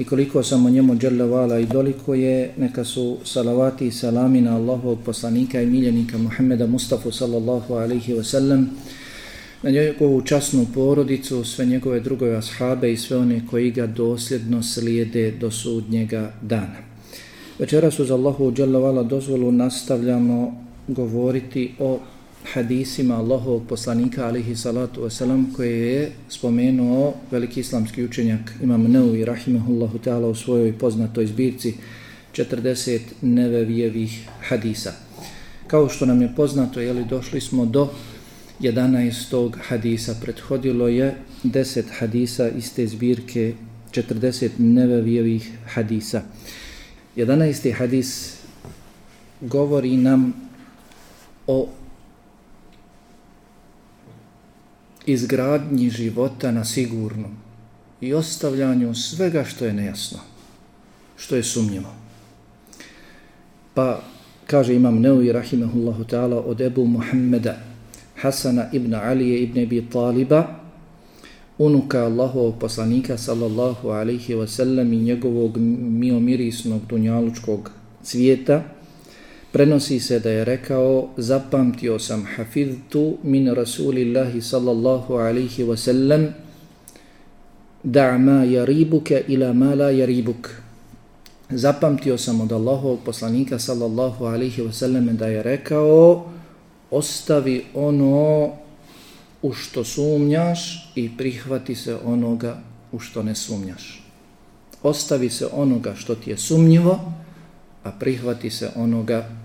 i koliko samo njemu Jalla wa'ala i doliko je, neka su salavati i salami na Allahovog poslanika i miljenika Muhammeda Mustafa sallallahu alaihi wa sallam, na njegovu časnu porodicu, sve njegove drugove ashabe i sve one koji ga dosljedno slijede do sudnjega dana. Večeras uz Allahu Jalla wa'ala dozvolu nastavljamo govoriti o hadisima Allahovog poslanika alihi salatu wasalam koje je spomenuo veliki islamski učenjak Imam Neuvi rahimahullahu ta'ala u svojoj poznatoj zbirci 40 nevevijevih hadisa. Kao što nam je poznato, jeli, došli smo do 11. hadisa. Prethodilo je 10 hadisa iz te zbirke 40 nevevijevih hadisa. 11. hadis govori nam o izgradnji života na sigurnom i ostavljanju svega što je nejasno, što je sumnjivo. Pa kaže imam Neuvi rahimahullahu ta'ala od Ebu Muhammeda Hasana ibn Alije ibn Abi Taliba unuka Allahovog poslanika sallallahu alaihi wa sallam i njegovog miomirisnog dunjalučkog cvijeta Prenosi se da je rekao, zapamtio sam hafidtu min Rasulillahi sallallahu alaihi wa sallam, da' ma jaribuke ila ma la jaribuk. Zapamtio sam od Allahovog poslanika sallallahu alaihi wa sallam da je rekao, ostavi ono u što sumnjaš i prihvati se onoga u što ne sumnjaš. Ostavi se onoga što ti je sumnjivo, a prihvati se onoga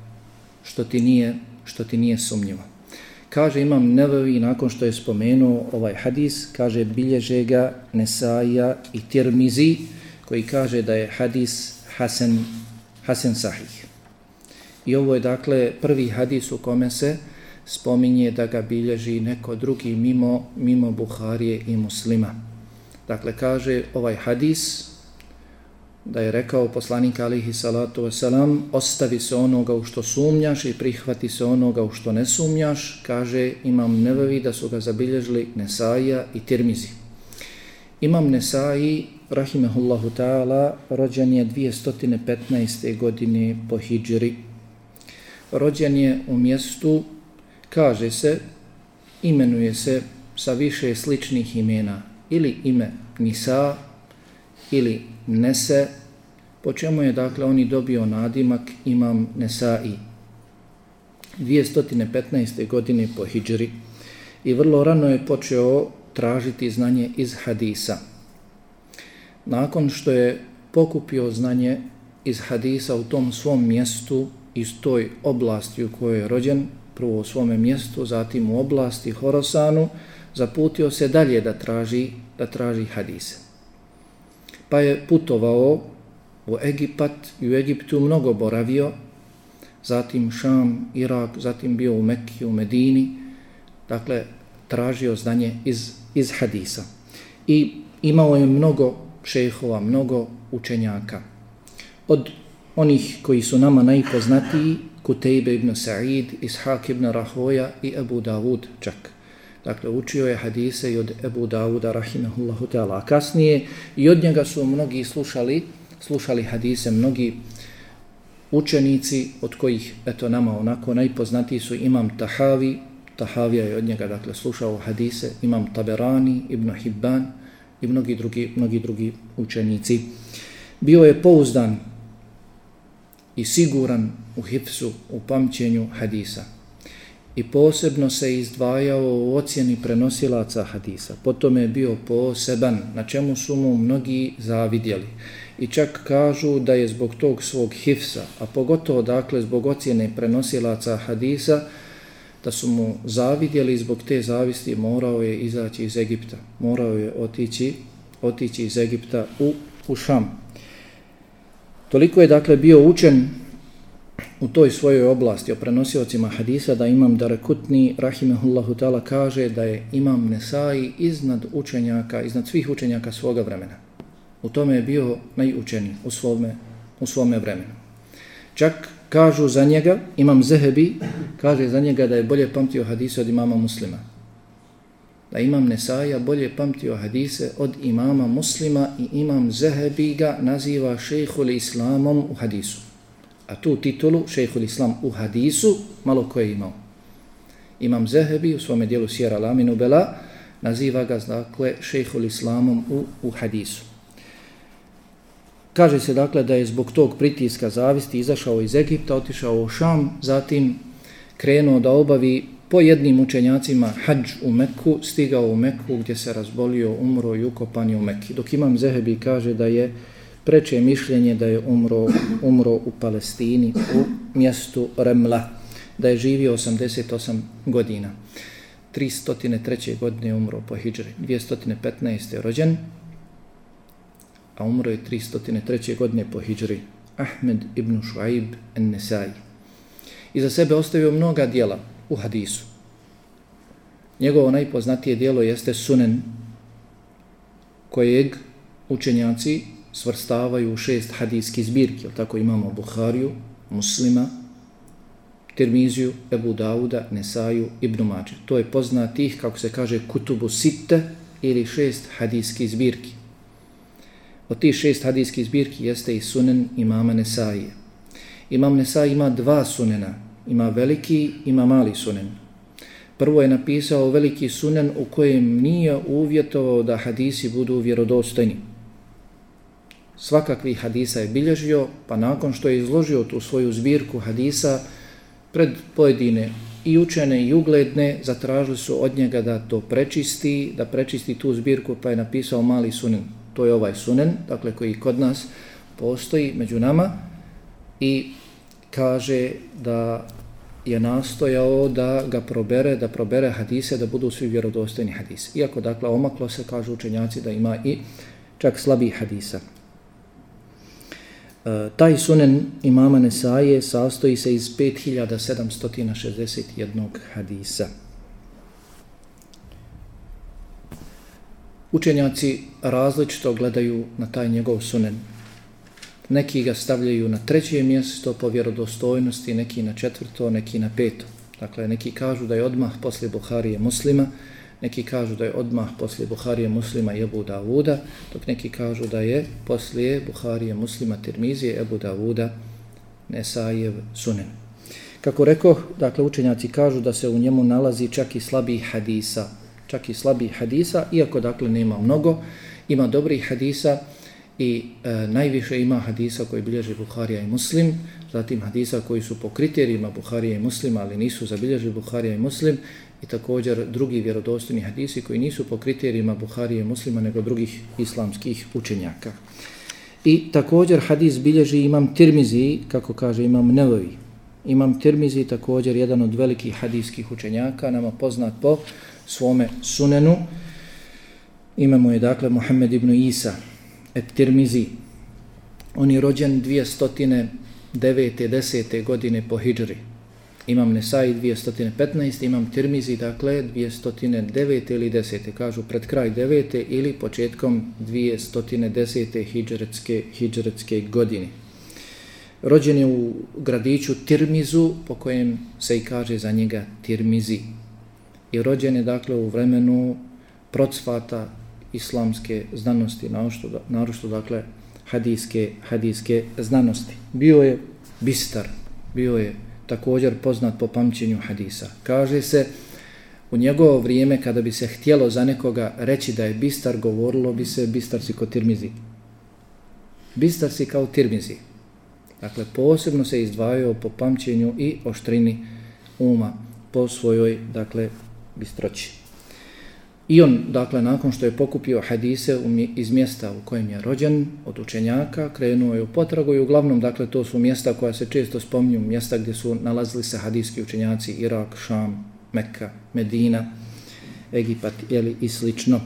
što ti nije, što ti nije sumnjivo. Kaže imam Nevevi nakon što je spomenuo ovaj hadis, kaže bilježe ga Nesaija i Tirmizi koji kaže da je hadis Hasan, Hasan Sahih. I ovo je dakle prvi hadis u kome se spominje da ga bilježi neko drugi mimo, mimo Buharije i muslima. Dakle, kaže ovaj hadis da je rekao poslanik alihi salatu wasalam, ostavi se onoga u što sumnjaš i prihvati se onoga u što ne sumnjaš, kaže imam nevevi da su ga zabilježili Nesaija i Tirmizi. Imam Nesaji, rahimehullahu ta'ala, rođen je 215. godine po hijđri. Rođen je u mjestu, kaže se, imenuje se sa više sličnih imena, ili ime Nisa, ili Nese, po čemu je dakle oni dobio nadimak imam Nesai. 215. godine po Hidžri i vrlo rano je počeo tražiti znanje iz hadisa. Nakon što je pokupio znanje iz hadisa u tom svom mjestu, iz toj oblasti u kojoj je rođen, prvo u svome mjestu, zatim u oblasti Horosanu, zaputio se dalje da traži, da traži hadise pa je putovao u Egipat i u Egiptu mnogo boravio, zatim Šam, Irak, zatim bio u Mekki, u Medini, dakle, tražio znanje iz, iz hadisa. I imao je mnogo šehova, mnogo učenjaka. Od onih koji su nama najpoznatiji, Kutejbe ibn Sa'id, Ishak ibn Rahoja i Abu Dawud čak. Dakle, učio je hadise i od Ebu Dauda, rahimahullahu ta'ala. A kasnije i od njega su mnogi slušali, slušali hadise, mnogi učenici od kojih, eto nama onako, najpoznatiji su Imam Tahavi, Tahavija je od njega, dakle, slušao hadise, Imam Taberani, Ibn Hibban i mnogi drugi, mnogi drugi učenici. Bio je pouzdan i siguran u hipsu, u pamćenju hadisa i posebno se izdvajao u ocjeni prenosilaca hadisa. Potom je bio poseban, na čemu su mu mnogi zavidjeli. I čak kažu da je zbog tog svog hifsa, a pogotovo dakle zbog ocjene prenosilaca hadisa, da su mu zavidjeli i zbog te zavisti morao je izaći iz Egipta. Morao je otići, otići iz Egipta u, u Šam. Toliko je dakle bio učen u toj svojoj oblasti o prenosiocima hadisa da imam Darakutni rahimehullahu ta'ala kaže da je imam Nesai iznad učenjaka, iznad svih učenjaka svoga vremena. U tome je bio najučeniji u svome, u svome vremenu. Čak kažu za njega, imam Zehebi, kaže za njega da je bolje pamtio hadise od imama muslima. Da imam Nesaja bolje pamtio hadise od imama muslima i imam Zehebi ga naziva šejhul islamom u hadisu. A tu titulu, šejhul islam u hadisu, malo ko je imao. Imam Zehebi u svome dijelu Sjera Laminu Bela, naziva ga, dakle, šejhul islamom u, u hadisu. Kaže se, dakle, da je zbog tog pritiska zavisti izašao iz Egipta, otišao u Šam, zatim krenuo da obavi po jednim učenjacima hađ u Meku, stigao u Meku gdje se razbolio, umro i ukopan je u Meki. Dok imam Zehebi kaže da je preče mišljenje da je umro, umro u Palestini, u mjestu Remla, da je živio 88 godina. 303. godine je umro po Hidžri, 215. je rođen, a umro je 303. godine po Hidžri, Ahmed ibn Shuaib en-Nesai. I za sebe ostavio mnoga dijela u hadisu. Njegovo najpoznatije dijelo jeste Sunen, kojeg učenjaci svrstavaju u šest hadijskih zbirki. Tako imamo Buhariju, Muslima, Tirmiziju, Ebu Dauda, Nesaju, Ibn Mađer. To je poznatih, kako se kaže, kutubu sitte ili šest hadijskih zbirki. Od tih šest hadijskih zbirki jeste i sunen imama Nesaije. Imam Nesaj ima dva sunena. Ima veliki, ima mali sunen. Prvo je napisao veliki sunen u kojem nije uvjetovao da hadisi budu vjerodostojni svakakvih hadisa je bilježio, pa nakon što je izložio tu svoju zbirku hadisa pred pojedine i učene i ugledne, zatražili su od njega da to prečisti, da prečisti tu zbirku, pa je napisao mali sunen. To je ovaj sunen, dakle koji kod nas postoji među nama i kaže da je nastojao da ga probere, da probere hadise, da budu svi vjerodostojni hadise. Iako, dakle, omaklo se, kažu učenjaci, da ima i čak slabih hadisa. E, taj sunen imama Nesaje sastoji se iz 5761 hadisa. Učenjaci različito gledaju na taj njegov sunen. Neki ga stavljaju na treće mjesto po vjerodostojnosti, neki na četvrto, neki na peto. Dakle, neki kažu da je odmah poslije Buharije muslima, Neki kažu da je odmah poslije Buharije muslima i Ebu Davuda, dok neki kažu da je poslije Buharije muslima Tirmizije Ebu Davuda Nesajev sunen. Kako rekao, dakle učenjaci kažu da se u njemu nalazi čak i slabi hadisa, čak i slabi hadisa, iako dakle nema mnogo, ima dobrih hadisa i e, najviše ima hadisa koji bilježe Buharija i Muslim, zatim hadisa koji su po kriterijima Buharija i Muslima, ali nisu zabilježili Buharija i Muslim, i također drugi vjerodostojni hadisi koji nisu po kriterijima Buharije muslima nego drugih islamskih učenjaka. I također hadis bilježi imam Tirmizi, kako kaže imam Nelovi. Imam Tirmizi također jedan od velikih hadijskih učenjaka, nama poznat po svome sunenu. Imamo je dakle Muhammed ibn Isa et Tirmizi. On je rođen 209. 10. godine po Hidžri, Imam Nesai 215, imam Tirmizi, dakle 209 ili 10. Kažu pred kraj 9. ili početkom 210. hidžretske, hidžretske godine. Rođen je u gradiću Tirmizu, po kojem se i kaže za njega Tirmizi. I rođen je dakle u vremenu procvata islamske znanosti, narošto, narošto dakle hadijske, hadijske znanosti. Bio je bistar, bio je također poznat po pamćenju hadisa. Kaže se, u njegovo vrijeme kada bi se htjelo za nekoga reći da je bistar, govorilo bi se bistar si kao tirmizi. Bistar si kao tirmizi. Dakle, posebno se izdvajao po pamćenju i oštrini uma po svojoj, dakle, bistroći. I on, dakle, nakon što je pokupio hadise iz mjesta u kojem je rođen, od učenjaka, krenuo je u potragu i uglavnom, dakle, to su mjesta koja se često spominju, mjesta gdje su nalazili se hadijski učenjaci, Irak, Šam, Mekka, Medina, Egipat jeli, i slično.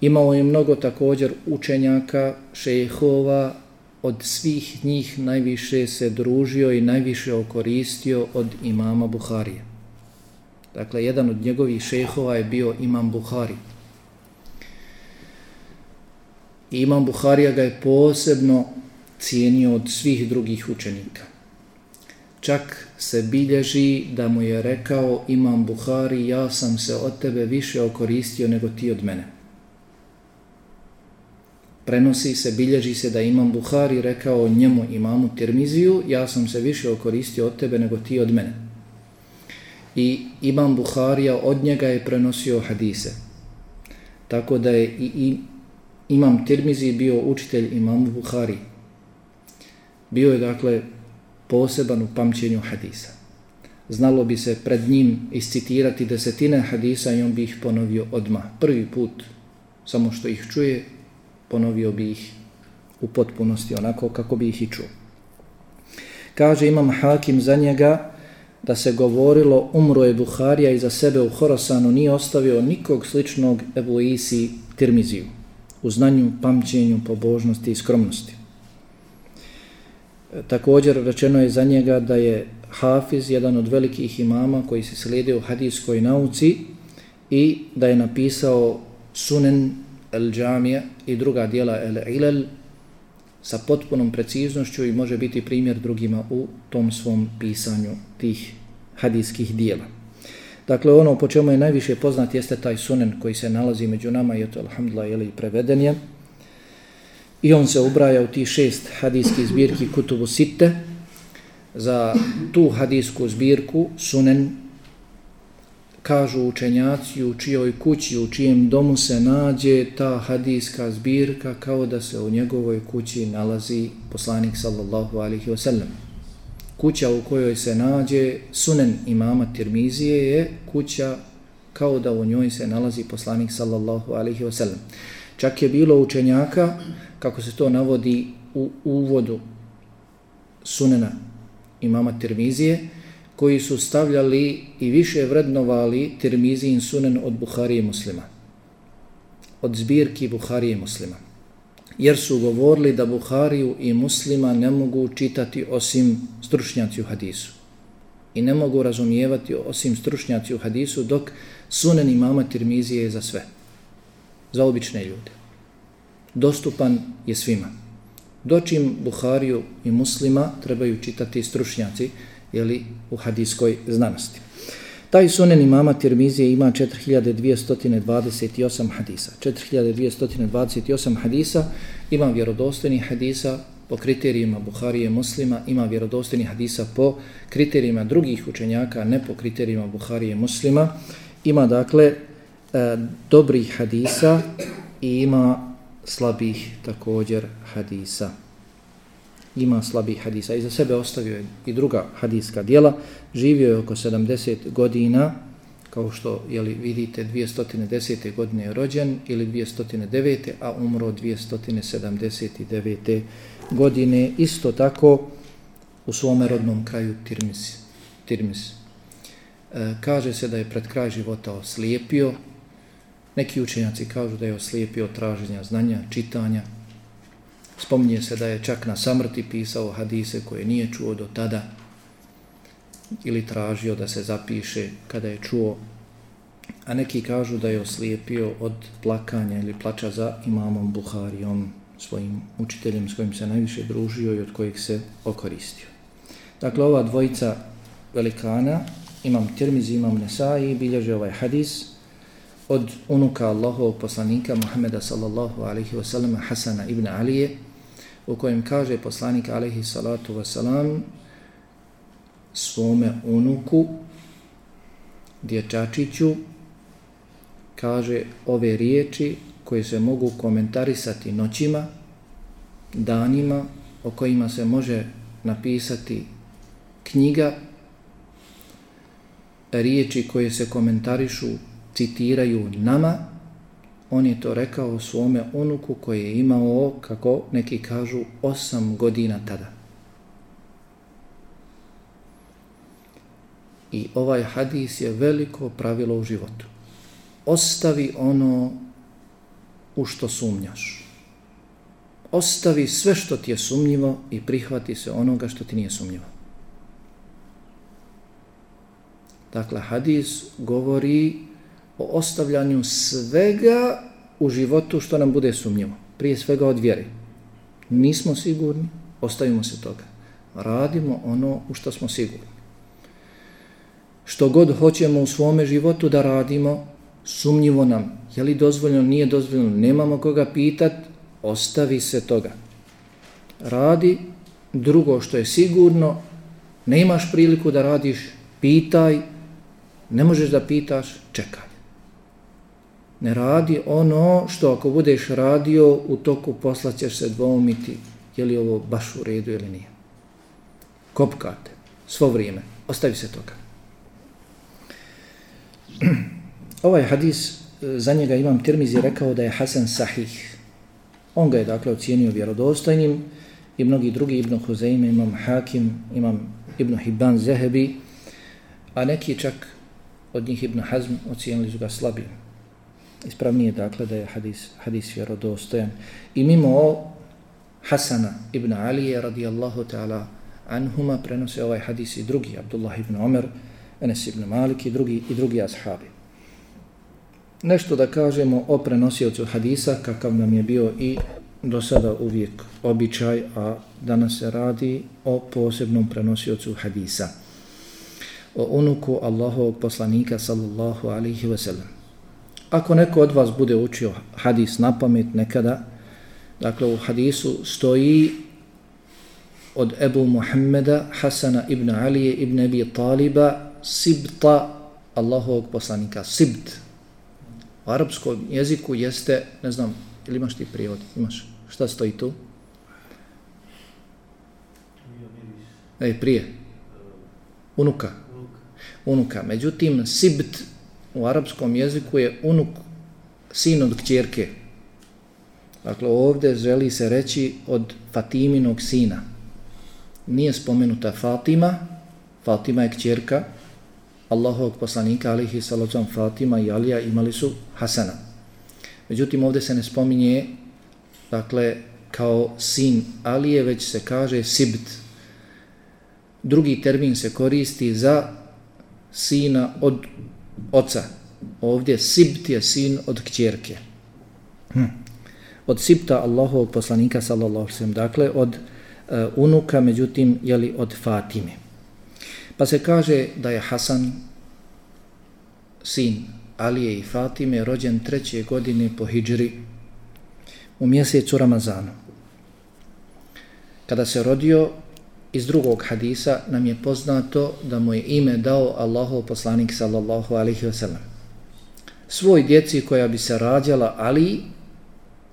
Imao je mnogo također učenjaka, šejhova, od svih njih najviše se družio i najviše okoristio od imama Buharije. Dakle, jedan od njegovih šehova je bio imam Buhari. I imam Buharija ga je posebno cijenio od svih drugih učenika. Čak se bilježi da mu je rekao imam Buhari, ja sam se od tebe više okoristio nego ti od mene. Prenosi se, bilježi se da imam Buhari rekao njemu imamu Tirmiziju, ja sam se više okoristio od tebe nego ti od mene. I imam Buharija od njega je prenosio hadise. Tako da je i, i imam Tirmizi bio učitelj Imam Buhari. Bio je dakle poseban u pamćenju hadisa. Znalo bi se pred njim iscitirati desetine hadisa i on bi ih ponovio odmah. Prvi put, samo što ih čuje, ponovio bi ih u potpunosti onako kako bi ih i čuo. Kaže imam hakim za njega da se govorilo umro je Buharija i za sebe u Horasanu nije ostavio nikog sličnog Ebu Isi Tirmiziju u znanju, pamćenju, pobožnosti i skromnosti. E, također rečeno je za njega da je Hafiz jedan od velikih imama koji se slijede u hadijskoj nauci i da je napisao Sunen el džamija i druga dijela el ilal sa potpunom preciznošću i može biti primjer drugima u tom svom pisanju tih hadijskih dijela. Dakle, ono po čemu je najviše poznat jeste taj sunen koji se nalazi među nama i to, alhamdulillah, je preveden je. I on se ubraja u ti šest hadijskih zbirki Kutubu Sitte. Za tu hadijsku zbirku sunen kažu učenjaci u čijoj kući, u čijem domu se nađe ta hadijska zbirka kao da se u njegovoj kući nalazi poslanik sallallahu alihi wasallam. Kuća u kojoj se nađe sunen imama Tirmizije je kuća kao da u njoj se nalazi poslanik sallallahu alaihi wasallam. Čak je bilo učenjaka, kako se to navodi u uvodu sunena imama Tirmizije, koji su stavljali i više vrednovali Tirmizijin sunen od Buharije muslima. Od zbirki Buharije muslima. Jer su govorili da Buhariju i muslima ne mogu čitati osim stručnjaci u hadisu. I ne mogu razumijevati osim stručnjaci u hadisu dok sunen imama Tirmizije je za sve. Za obične ljude. Dostupan je svima. Dočim Buhariju i muslima trebaju čitati stručnjaci, jeli, u hadijskoj znanosti. Taj sunen imama Tirmizije ima 4228 hadisa. 4228 hadisa ima vjerodostojni hadisa po kriterijima Buharije muslima, ima vjerodostojni hadisa po kriterijima drugih učenjaka, ne po kriterijima Buharije muslima. Ima dakle e, dobrih hadisa i ima slabih također hadisa ima slabi hadisa. I za sebe ostavio je i druga hadiska dijela. Živio je oko 70 godina, kao što jeli, vidite 210. godine je rođen ili 209. a umro 279. godine. Isto tako u svome rodnom kraju Tirmis. Tirmis. E, kaže se da je pred kraj života oslijepio. Neki učenjaci kažu da je oslijepio traženja znanja, čitanja, Spominje se da je čak na samrti pisao hadise koje nije čuo do tada ili tražio da se zapiše kada je čuo. A neki kažu da je oslijepio od plakanja ili plača za imamom Buharijom, svojim učiteljem s kojim se najviše družio i od kojih se okoristio. Dakle, ova dvojica velikana, imam Tirmizi, imam Nesai, bilježe ovaj hadis od unuka Allahovog poslanika Muhammeda sallallahu alaihi wasallam Hasana ibn Alije, u kojem kaže poslanik alaihi salatu wasalam svome unuku dječačiću kaže ove riječi koje se mogu komentarisati noćima, danima, o kojima se može napisati knjiga, riječi koje se komentarišu, citiraju nama, on je to rekao svome unuku koji je imao, kako neki kažu, osam godina tada. I ovaj hadis je veliko pravilo u životu. Ostavi ono u što sumnjaš. Ostavi sve što ti je sumnjivo i prihvati se onoga što ti nije sumnjivo. Dakle, hadis govori o ostavljanju svega u životu što nam bude sumnjivo. Prije svega od vjere. Nismo sigurni, ostavimo se toga. Radimo ono u što smo sigurni. Što god hoćemo u svome životu da radimo, sumnjivo nam, je li dozvoljeno, nije dozvoljeno, nemamo koga pitat, ostavi se toga. Radi drugo što je sigurno, ne imaš priliku da radiš, pitaj, ne možeš da pitaš, čekaj. Ne radi ono što ako budeš radio u toku posla ćeš se dvomiti je li ovo baš u redu ili nije. Kopkate svo vrijeme. Ostavi se toga. ovaj hadis, e, za njega imam Tirmizi rekao da je Hasan Sahih. On ga je dakle ocijenio vjerodostojnim i mnogi drugi Ibn Huzeime, imam Hakim, imam Ibn Hibban Zehebi, a neki čak od njih Ibn Hazm ocijenili su ga slabim. Ispravnije dakle da je hadis, hadis vjerodostojan. I mimo Hasana ibn Alije radijallahu ta'ala anhuma prenose ovaj hadis i drugi, Abdullah ibn Omer, Enes ibn Malik i drugi, i drugi ashabi. Nešto da kažemo o prenosiocu hadisa, kakav nam je bio i do sada uvijek običaj, a danas se radi o posebnom prenosiocu hadisa. O unuku Allahovog poslanika sallallahu alihi wasallam. Ako neko od vas bude učio hadis na pamet nekada, dakle u hadisu stoji od Ebu Muhammeda Hasana ibn Alije ibn Abi Taliba sibta Allahovog poslanika. Sibt. U arapskom jeziku jeste, ne znam, ili imaš ti prijevod? Imaš? Šta stoji tu? Ej, prije. Unuka. Unuka. Međutim, sibt u arapskom jeziku je unuk, sin od kćerke. Dakle, ovdje želi se reći od Fatiminog sina. Nije spomenuta Fatima, Fatima je kćerka Allahovog poslanika, alihi salacom Fatima i Alija imali su Hasana. Međutim, ovdje se ne spominje, dakle, kao sin Alije, već se kaže Sibt. Drugi termin se koristi za sina od oca. Ovdje Sibt je sin od kćerke. Hm. Od Sibta Allahovog poslanika sallallahu sallam. Dakle, od uh, unuka, međutim, jeli od Fatime. Pa se kaže da je Hasan, sin Alije i Fatime, rođen treće godine po Hidžri u mjesecu Ramazanu. Kada se rodio, iz drugog hadisa nam je poznato da mu je ime dao Allahov poslanik sallallahu alaihi wasallam. Svoj djeci koja bi se rađala Ali,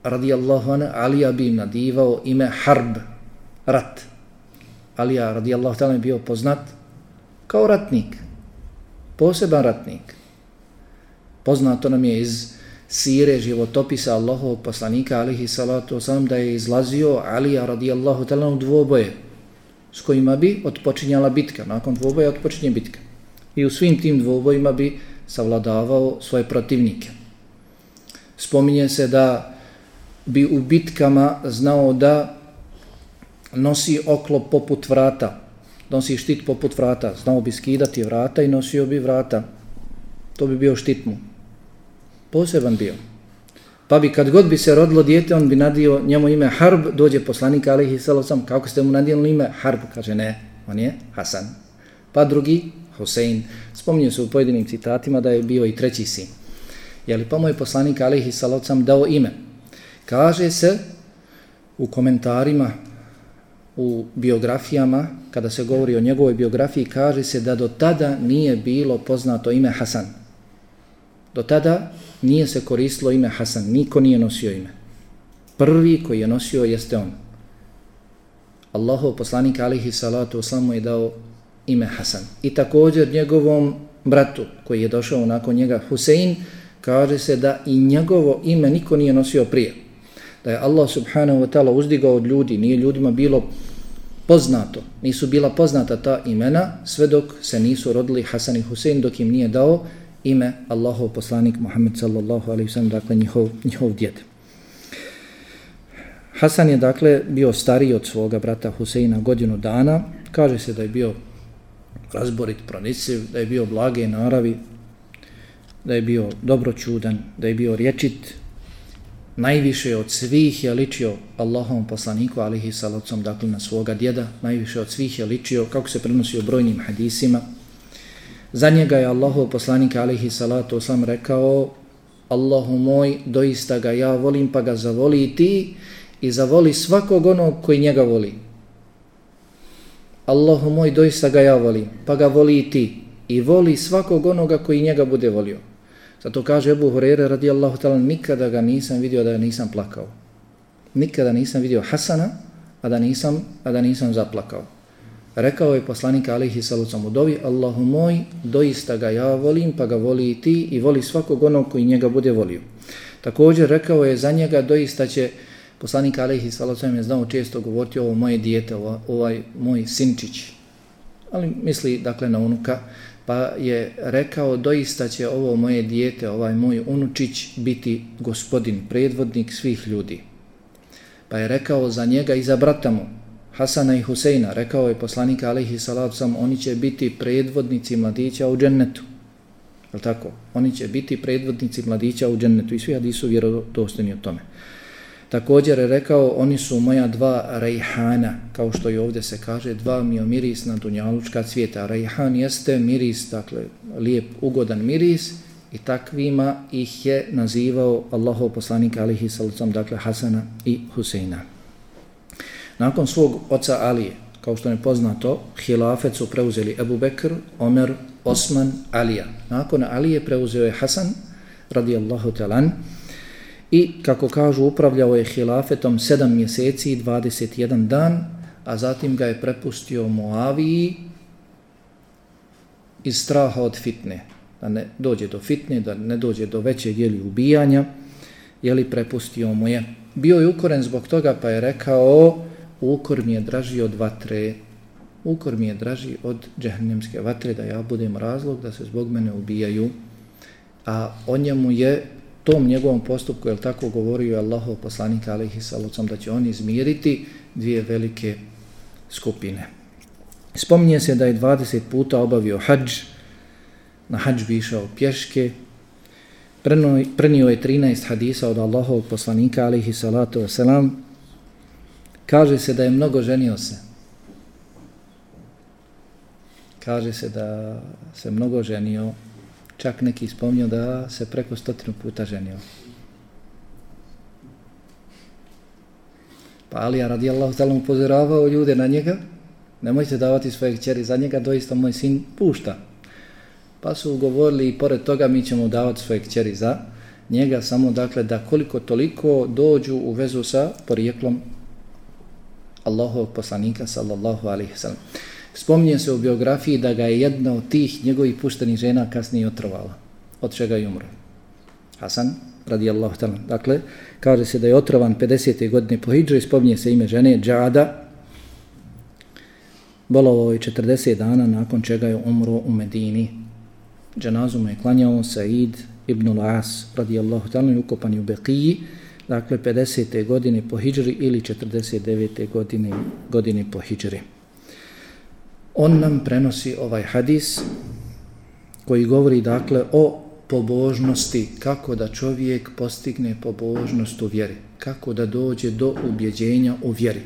radijallahu anha, Alija bi im nadivao ime Harb, rat. Alija radijallahu ta'ala je bio poznat kao ratnik, poseban ratnik. Poznato nam je iz sire životopisa Allahovog poslanika alihi salatu osam da je izlazio Alija radijallahu ta'ala u dvoboje s kojima bi odpočinjala bitka. Nakon dvoboja odpočinje bitka. I u svim tim dvobojima bi savladavao svoje protivnike. Spominje se da bi u bitkama znao da nosi oklop poput vrata, nosi štit poput vrata, znao bi skidati vrata i nosio bi vrata. To bi bio štit mu. Poseban bio. Pa bi kad god bi se rodilo dijete, on bi nadio njemu ime Harb, dođe poslanik Alihi Salosam, kako ste mu nadijeli ime Harb? Kaže ne, on je Hasan. Pa drugi, Husein. Spominje se u pojedinim citatima da je bio i treći sin. Jeli pa moj poslanik Alihi Salosam dao ime? Kaže se u komentarima, u biografijama, kada se govori o njegovoj biografiji, kaže se da do tada nije bilo poznato ime Hasan. Do tada nije se koristilo ime Hasan, niko nije nosio ime. Prvi koji je nosio jeste on. Allahov poslanik alihi salatu oslamu je dao ime Hasan. I također njegovom bratu koji je došao nakon njega Husein, kaže se da i njegovo ime niko nije nosio prije. Da je Allah subhanahu wa ta'ala uzdigao od ljudi, nije ljudima bilo poznato, nisu bila poznata ta imena sve dok se nisu rodili Hasan i Husein dok im nije dao ime Allahov poslanik Muhammed sallallahu alaihi sallam, dakle njihov, njihov djed. Hasan je dakle bio stariji od svoga brata Huseina godinu dana. Kaže se da je bio razborit, pronisiv, da je bio blage naravi, da je bio dobročudan, da je bio rječit, najviše od svih je ličio Allahom poslaniku alihi salacom, dakle na svoga djeda, najviše od svih je ličio, kako se prenosi u brojnim hadisima. Za njega je Allahov poslanik alihi salatu sam rekao, Allahu moj, doista ga ja volim, pa ga zavoli ti i zavoli svakog onog koji njega voli. Allahu moj, doista ga ja volim, pa ga voli ti i voli svakog onoga koji njega bude volio. Zato kaže Ebu Hurere radijallahu ta'ala, nikada ga nisam vidio da nisam plakao. Nikada nisam vidio Hasana, a da nisam, a da nisam zaplakao. Rekao je poslanik alihi salucom u dovi, Allahu moj, doista ga ja volim, pa ga voli i ti i voli svakog onog koji njega bude volio. Također rekao je za njega, doista će poslanik alihi salucom je znao često govoriti ovo moje dijete, ovaj moj sinčić. Ali misli dakle na unuka, pa je rekao doista će ovo moje dijete, ovaj moj unučić biti gospodin, predvodnik svih ljudi. Pa je rekao za njega i za brata mu, Hasana i Huseina, rekao je poslanik alaihi salatu oni će biti predvodnici mladića u džennetu. Je tako? Oni će biti predvodnici mladića u džennetu i svi hadisu vjerodostojni o tome. Također je rekao, oni su moja dva rejhana, kao što i ovdje se kaže, dva miomirisna dunjalučka cvijeta. Rejhan jeste miris, dakle, lijep, ugodan miris i takvima ih je nazivao Allahov poslanik alihi salacom, dakle, Hasana i Huseina. Nakon svog oca Alije, kao što je poznato, hilafet su preuzeli Ebu Bekr, Omer, Osman, Alija. Nakon Alije preuzeo je Hasan, radijallahu talan, i, kako kažu, upravljao je hilafetom 7 mjeseci i 21 dan, a zatim ga je prepustio Moaviji iz straha od fitne, da ne dođe do fitne, da ne dođe do većeg jeli ubijanja, jeli prepustio mu je. Bio je ukoren zbog toga pa je rekao, ukor mi je draži od vatre, ukor mi je draži od džehennemske vatre, da ja budem razlog da se zbog mene ubijaju, a o njemu je tom njegovom postupku, jel tako govorio Allahov poslanik alaihi salucom, da će on izmiriti dvije velike skupine. Spominje se da je 20 puta obavio hađ, na hađ bi išao pješke, prenio je 13 hadisa od Allahovog poslanika alaihi salatu wasalam, kaže se da je mnogo ženio se. Kaže se da se mnogo ženio, čak neki spomnio da se preko stotinu puta ženio. Pa Alija radijallahu talam upozoravao ljude na njega, nemojte davati svoje kćeri za njega, doista moj sin pušta. Pa su govorili i pored toga mi ćemo davati svoje kćeri za njega, samo dakle da koliko toliko dođu u vezu sa porijeklom Allahovog poslanika sallallahu alaihi sallam. Spominje se u biografiji da ga je jedna od tih njegovih puštenih žena kasnije otrovala, od čega je umro. Hasan, radijallahu ta'ala. Dakle, kaže se da je otrovan 50. godine po hijđu i spominje se ime žene Džada, bolovao je 40 dana nakon čega je umro u Medini. Dženazu mu je klanjao Said ibn Las, radijallahu ta'ala, i ukopan je u Beqiji, dakle 50. godine po hijđri ili 49. godine, godine po hijđri. On nam prenosi ovaj hadis koji govori dakle o pobožnosti, kako da čovjek postigne pobožnost u vjeri, kako da dođe do ubjeđenja u vjeri.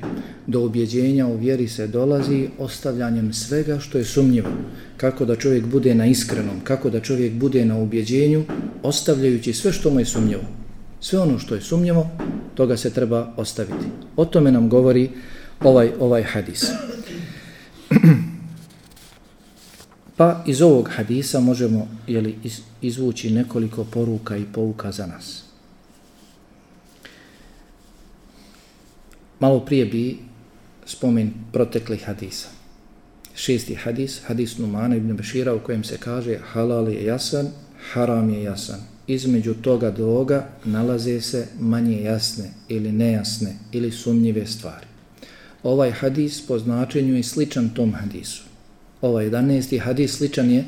Do ubjeđenja u vjeri se dolazi ostavljanjem svega što je sumnjivo, kako da čovjek bude na iskrenom, kako da čovjek bude na ubjeđenju, ostavljajući sve što mu je sumnjivo. Sve ono što je sumnjivo, toga se treba ostaviti. O tome nam govori ovaj ovaj hadis. Pa iz ovog hadisa možemo jeli, iz, izvući nekoliko poruka i pouka za nas. Malo prije bi spomen protekli hadisa. Šesti hadis, hadis Numana ibn Bešira u kojem se kaže halal je jasan, haram je jasan. Između toga dvoga nalaze se manje jasne ili nejasne ili sumnjive stvari. Ovaj hadis po značenju je sličan tom hadisu ovaj 11. hadis sličan je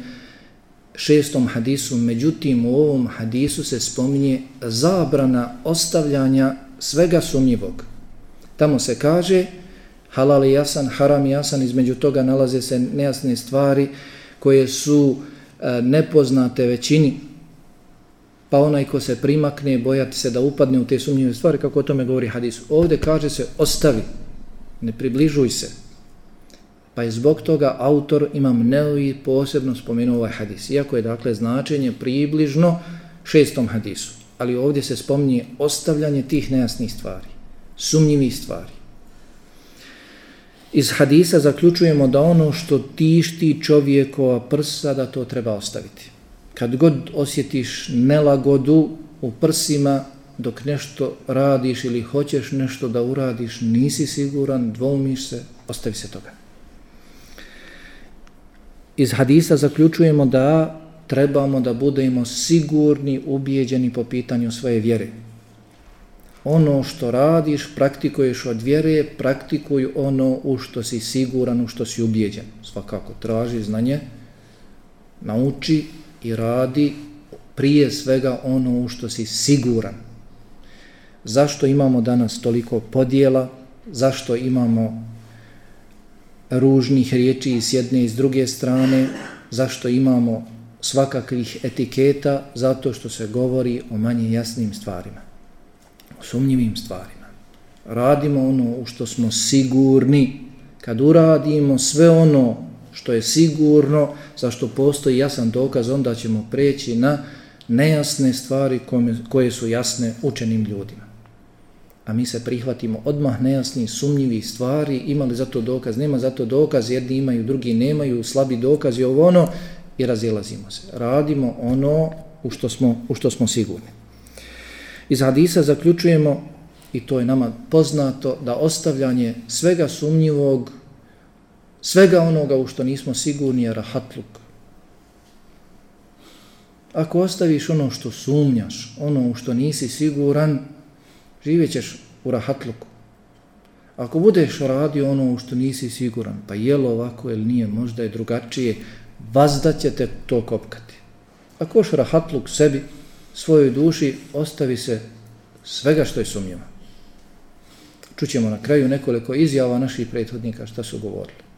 šestom hadisu, međutim u ovom hadisu se spominje zabrana ostavljanja svega sumnjivog. Tamo se kaže halal jasan, haram jasan, između toga nalaze se nejasne stvari koje su e, nepoznate većini, pa onaj ko se primakne, bojati se da upadne u te sumnjive stvari, kako o tome govori hadis. Ovdje kaže se, ostavi, ne približuj se. Pa je zbog toga autor imam neovi posebno spomenuo ovaj hadis. Iako je dakle značenje približno šestom hadisu. Ali ovdje se spominje ostavljanje tih nejasnih stvari, sumnjivih stvari. Iz hadisa zaključujemo da ono što tišti čovjekova prsa, da to treba ostaviti. Kad god osjetiš nelagodu u prsima, dok nešto radiš ili hoćeš nešto da uradiš, nisi siguran, dvolmiš se, ostavi se toga. Iz hadisa zaključujemo da trebamo da budemo sigurni, ubijeđeni po pitanju svoje vjere ono što radiš, praktikuješ od vjere, praktikuj ono u što si siguran, u što si ubijeđen. Svakako, traži znanje, nauči i radi prije svega ono u što si siguran. Zašto imamo danas toliko podjela? Zašto imamo ružnih riječi s jedne i s druge strane? Zašto imamo svakakvih etiketa? Zato što se govori o manje jasnim stvarima o sumnjivim stvarima. Radimo ono u što smo sigurni. Kad uradimo sve ono što je sigurno, zašto postoji jasan dokaz, onda ćemo preći na nejasne stvari koje su jasne učenim ljudima. A mi se prihvatimo odmah nejasnih, sumnjivih stvari, imali za to dokaz, nema za to dokaz, jedni imaju, drugi nemaju, slabi dokaz i ovo ono, i razjelazimo se. Radimo ono u što smo, u što smo sigurni. Iz hadisa zaključujemo, i to je nama poznato, da ostavljanje svega sumnjivog, svega onoga u što nismo sigurni je rahatluk. Ako ostaviš ono što sumnjaš, ono u što nisi siguran, živjet ćeš u rahatluku. Ako budeš radio ono u što nisi siguran, pa jelo ovako ili nije, možda je drugačije, vazda će te to kopkati. Ako još rahatluk sebi, svojoj duši ostavi se svega što je sumnjivo. Čućemo na kraju nekoliko izjava naših prethodnika šta su govorili.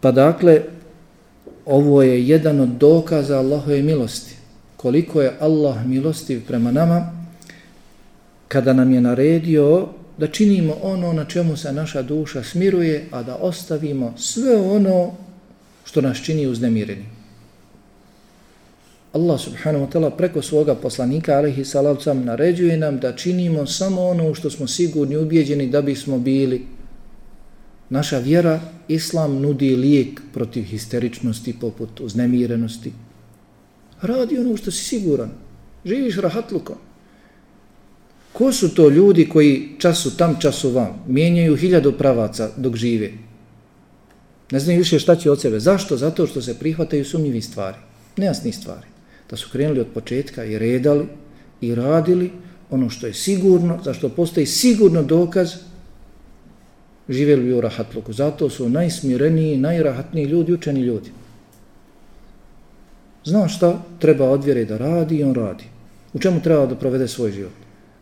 Pa dakle, ovo je jedan od dokaza Allahove milosti. Koliko je Allah milostiv prema nama, kada nam je naredio da činimo ono na čemu se naša duša smiruje, a da ostavimo sve ono što nas čini uznemirenim. Allah subhanahu wa ta'ala preko svoga poslanika alaihi salavcam naređuje nam da činimo samo ono što smo sigurni ubijeđeni da bismo bili. Naša vjera, Islam nudi lijek protiv histeričnosti poput uznemirenosti. Radi ono što si siguran. Živiš rahatlukom. Ko su to ljudi koji času tam, času vam, mijenjaju hiljadu pravaca dok žive? Ne znaju više šta će od sebe. Zašto? Zato što se prihvataju sumnjivi stvari, nejasni stvari da su krenuli od početka i redali i radili ono što je sigurno, zašto postoji sigurno dokaz, živjeli bi u rahatluku. Zato su najsmireniji, najrahatniji ljudi, učeni ljudi. Zna šta treba odvjere da radi i on radi. U čemu treba da provede svoj život?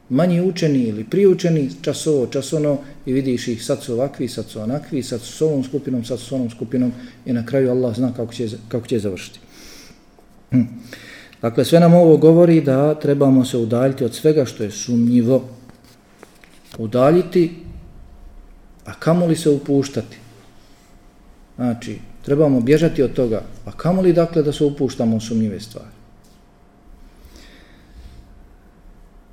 Manji učeni ili priučeni, časovo, časono i vidiš ih sad su ovakvi, sad su onakvi, sad su s ovom skupinom, sad su s onom skupinom i na kraju Allah zna kako će, kako će završiti. Hm. Dakle, sve nam ovo govori da trebamo se udaljiti od svega što je sumnjivo. Udaljiti, Pa a kamo li se upuštati? Znači, trebamo bježati od toga, pa a kamo li dakle da se upuštamo u sumnjive stvari?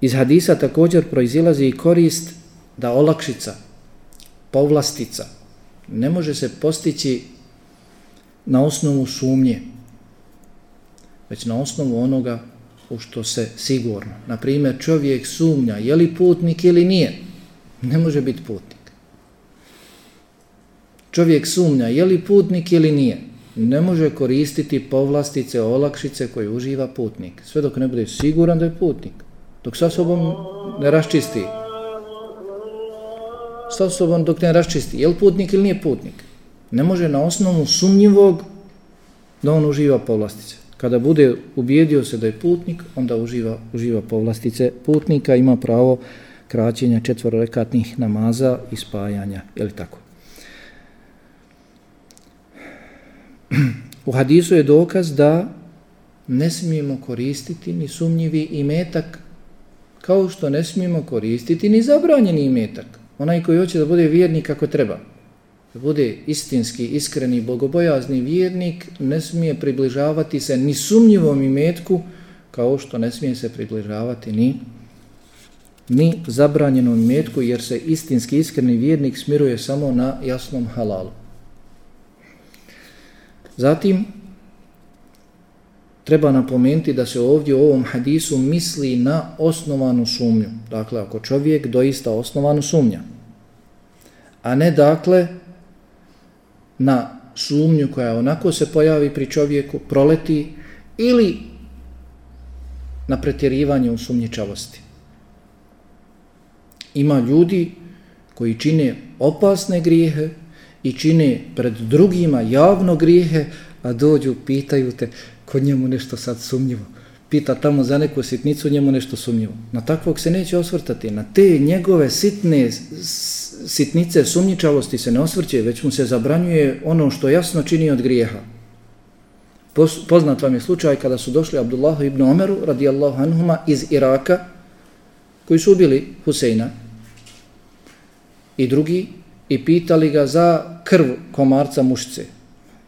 Iz hadisa također proizilazi i korist da olakšica, povlastica, ne može se postići na osnovu sumnje, već na osnovu onoga u što se sigurno. Na primjer, čovjek sumnja je li putnik ili nije. Ne može biti putnik. Čovjek sumnja je li putnik ili nije. Ne može koristiti povlastice, olakšice koje uživa putnik. Sve dok ne bude siguran da je putnik. Dok sa sobom ne raščisti. Sa sobom dok ne raščisti. Je li putnik ili nije putnik. Ne može na osnovu sumnjivog da on uživa povlastice kada bude ubijedio se da je putnik, onda uživa, uživa povlastice putnika, ima pravo kraćenja četvororekatnih namaza i spajanja, je li tako? U hadisu je dokaz da ne smijemo koristiti ni sumnjivi imetak kao što ne smijemo koristiti ni zabranjeni imetak. Onaj koji hoće da bude vjernik kako treba, da bude istinski, iskreni, bogobojazni vjernik, ne smije približavati se ni sumnjivom imetku kao što ne smije se približavati ni ni zabranjenom imetku jer se istinski, iskreni vjernik smiruje samo na jasnom halalu. Zatim, treba napomenuti da se ovdje u ovom hadisu misli na osnovanu sumnju. Dakle, ako čovjek doista osnovanu sumnja, a ne dakle na sumnju koja onako se pojavi pri čovjeku, proleti, ili na pretjerivanje u sumnjičavosti. Ima ljudi koji čine opasne grijehe i čine pred drugima javno grijehe, a dođu, pitaju te, kod njemu nešto sad sumnjivo. Pita tamo za neku sitnicu, njemu nešto sumnjivo. Na takvog se neće osvrtati. Na te njegove sitne sitnice sumnjičavosti se ne osvrće, već mu se zabranjuje ono što jasno čini od grijeha. Poznat vam je slučaj kada su došli Abdullah ibn Omeru, radijallahu anhuma, iz Iraka, koji su ubili Huseina i drugi, i pitali ga za krv komarca mušice.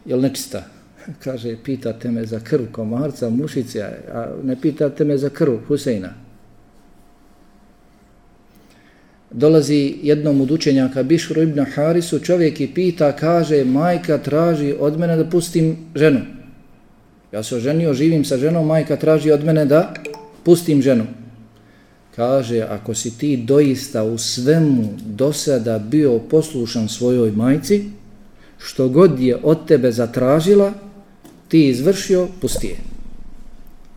Je li nečista? kaže, pitate me za krv komarca, mušice, a ne pitate me za krv Huseina. Dolazi jednom od učenjaka Bišru ibn Harisu, čovjek i pita, kaže, majka traži od mene da pustim ženu. Ja se oženio, živim sa ženom, majka traži od mene da pustim ženu. Kaže, ako si ti doista u svemu do sada bio poslušan svojoj majci, što god je od tebe zatražila, ti izvršio, pusti je.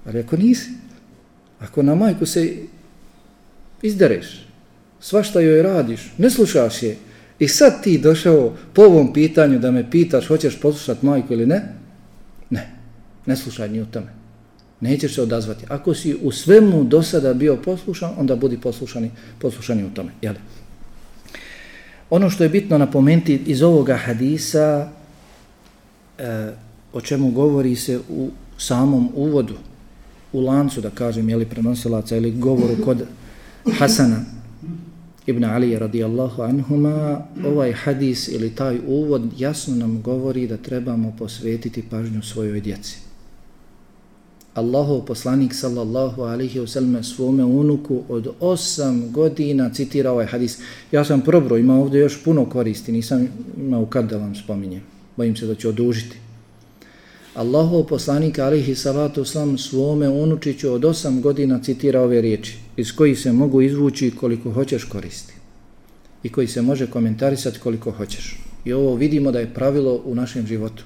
Ali ako nisi, ako na majku se izdereš, svašta joj radiš, ne slušaš je, i sad ti došao po ovom pitanju da me pitaš hoćeš poslušati majku ili ne, ne, ne slušaj ni u tome. Nećeš se odazvati. Ako si u svemu do sada bio poslušan, onda budi poslušani, poslušani u tome. Jel? Ono što je bitno napomenuti iz ovoga hadisa, e, o čemu govori se u samom uvodu, u lancu, da kažem, jeli prenosilaca, ili govoru kod Hasana ibn Ali radijallahu anhuma, ovaj hadis ili taj uvod jasno nam govori da trebamo posvetiti pažnju svojoj djeci. Allahov poslanik sallallahu alaihi wasallam svome unuku od osam godina citira ovaj hadis. Ja sam probro, ima ovdje još puno koristi, nisam imao kad da vam spominjem. Bojim se da ću odužiti. Allahov poslanik alaihi salatu wasallam svome unučiću od osam godina citira ove riječi iz koji se mogu izvući koliko hoćeš koristi i koji se može komentarisati koliko hoćeš. I ovo vidimo da je pravilo u našem životu.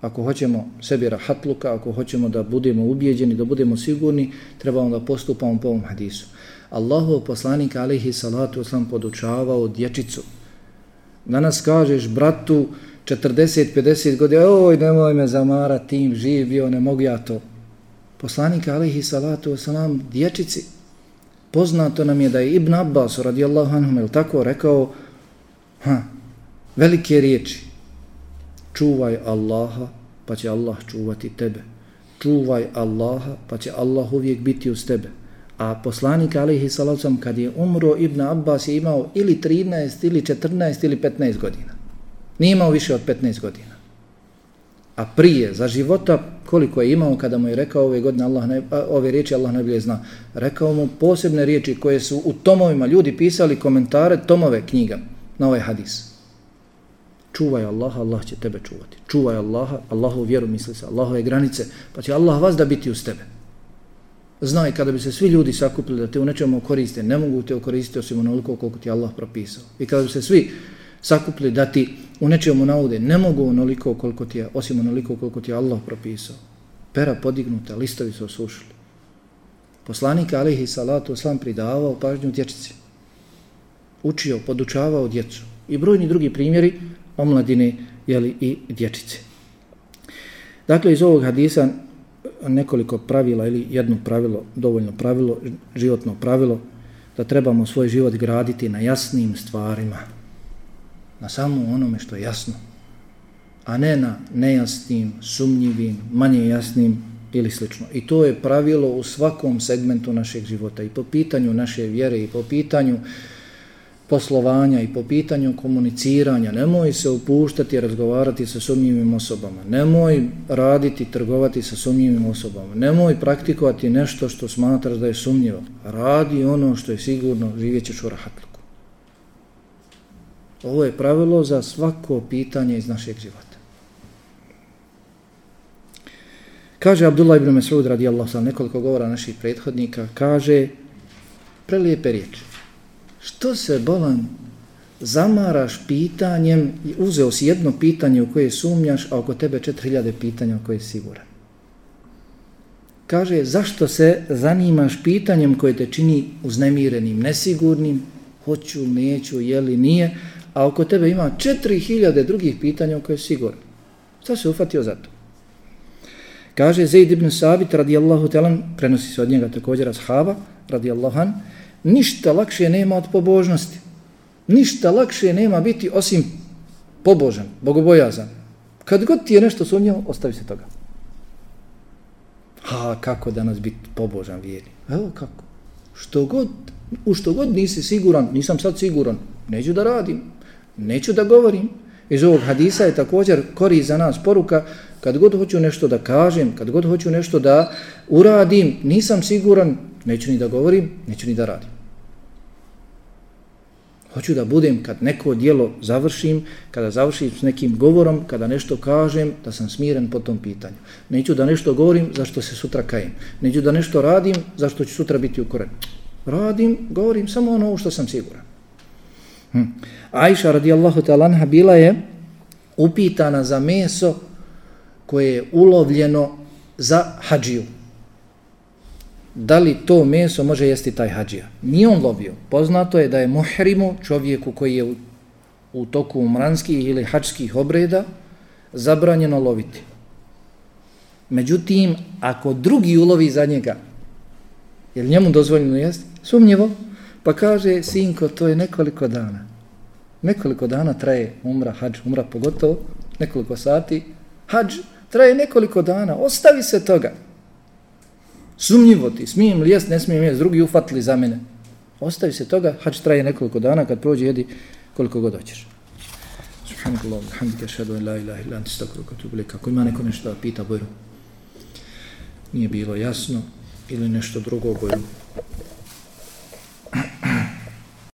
Ako hoćemo sebi rahatluka, ako hoćemo da budemo ubijeđeni, da budemo sigurni, trebamo da postupamo po ovom hadisu. Allahov poslanik alihi salatu oslam podučavao dječicu. Danas kažeš bratu, 40-50 godina, oj, nemoj me zamara tim, živ bio, ne mogu ja to. Poslanik alihi salatu oslam dječici, poznato nam je da je Ibn Abbas, radijallahu anhum, je tako rekao, ha, velike riječi, čuvaj Allaha, pa će Allah čuvati tebe. Čuvaj Allaha, pa će Allah uvijek biti uz tebe. A poslanik alihi salatu kad je umro, Ibn Abbas je imao ili 13, ili 14, ili 15 godina. Nije imao više od 15 godina. A prije, za života, koliko je imao kada mu je rekao ove godine Allah ne, ove riječi Allah najbolje zna. Rekao mu posebne riječi koje su u tomovima ljudi pisali komentare tomove knjiga na ovaj hadis. Čuvaj Allaha, Allah će tebe čuvati. Čuvaj Allaha, Allahu vjeru misli se, Allahove granice, pa će Allah vas da biti uz tebe. Znaj, kada bi se svi ljudi sakupili da te u nečemu koriste, ne mogu te koristiti osim onoliko koliko ti Allah propisao. I kada bi se svi sakupili da ti u nečemu naude, ne mogu onoliko koliko ti je, osim onoliko koliko ti je Allah propisao. Pera podignuta, listovi su osušili. Poslanik alihi salatu oslam pridavao pažnju dječici. Učio, podučavao djecu. I brojni drugi primjeri omladine jeli, i dječice. Dakle, iz ovog hadisa nekoliko pravila ili jedno pravilo, dovoljno pravilo, životno pravilo, da trebamo svoj život graditi na jasnim stvarima, na samo onome što je jasno, a ne na nejasnim, sumnjivim, manje jasnim ili slično. I to je pravilo u svakom segmentu našeg života i po pitanju naše vjere i po pitanju uh, poslovanja i po pitanju komuniciranja, nemoj se upuštati i razgovarati sa sumnjivim osobama, nemoj raditi, trgovati sa sumnjivim osobama, nemoj praktikovati nešto što smatraš da je sumnjivo, radi ono što je sigurno, živjet ćeš u rahatluku. Ovo je pravilo za svako pitanje iz našeg života. Kaže Abdullah ibn Mesud radijallahu sallam, nekoliko govora naših prethodnika, kaže prelijepe riječi što se bolan zamaraš pitanjem i uzeo si jedno pitanje u koje sumnjaš, a oko tebe 4000 pitanja u koje si siguran. Kaže, zašto se zanimaš pitanjem koje te čini uznemirenim, nesigurnim, hoću, neću, jeli, nije, a oko tebe ima 4000 drugih pitanja u koje si siguran. Šta se ufatio za to? Kaže Zaid ibn Sabit radijallahu talan, prenosi se od njega također ashaba, radijallahu an, ništa lakše nema od pobožnosti. Ništa lakše nema biti osim pobožan, bogobojazan. Kad god ti je nešto sumnjao, ostavi se toga. Ha, kako danas biti pobožan vjeri? Evo kako. Što god, u što god nisi siguran, nisam sad siguran, neću da radim, neću da govorim. Iz ovog hadisa je također kori za nas poruka, kad god hoću nešto da kažem, kad god hoću nešto da uradim, nisam siguran, neću ni da govorim, neću ni da radim. Hoću da budem kad neko dijelo završim, kada završim s nekim govorom, kada nešto kažem, da sam smiren po tom pitanju. Neću da nešto govorim zašto se sutra kajem. Neću da nešto radim zašto ću sutra biti ukoren. Radim, govorim samo ono što sam siguran. Hm. Aisha radijallahu talanha bila je upitana za meso koje je ulovljeno za hađiju da li to meso može jesti taj hađija. Nije on lovio. Poznato je da je muhrimu, čovjeku koji je u, u toku umranskih ili hađskih obreda, zabranjeno loviti. Međutim, ako drugi ulovi za njega, je li njemu dozvoljeno jesti? Sumnjivo. Pa kaže, sinko, to je nekoliko dana. Nekoliko dana traje umra, hađ, umra pogotovo, nekoliko sati. Hađ traje nekoliko dana, ostavi se toga. Sumnjivo ti, smijem li jest, ne smijem jest, drugi ufatili za mene. Ostavi se toga, hač traje nekoliko dana, kad prođe jedi koliko god hoćeš. Subhanakallah, alhamdulillah, šadu en la ilaha illa anti stakru katu bile. Ako ima neko nešto da pita Bojru? Nije bilo jasno ili nešto drugo Bojru?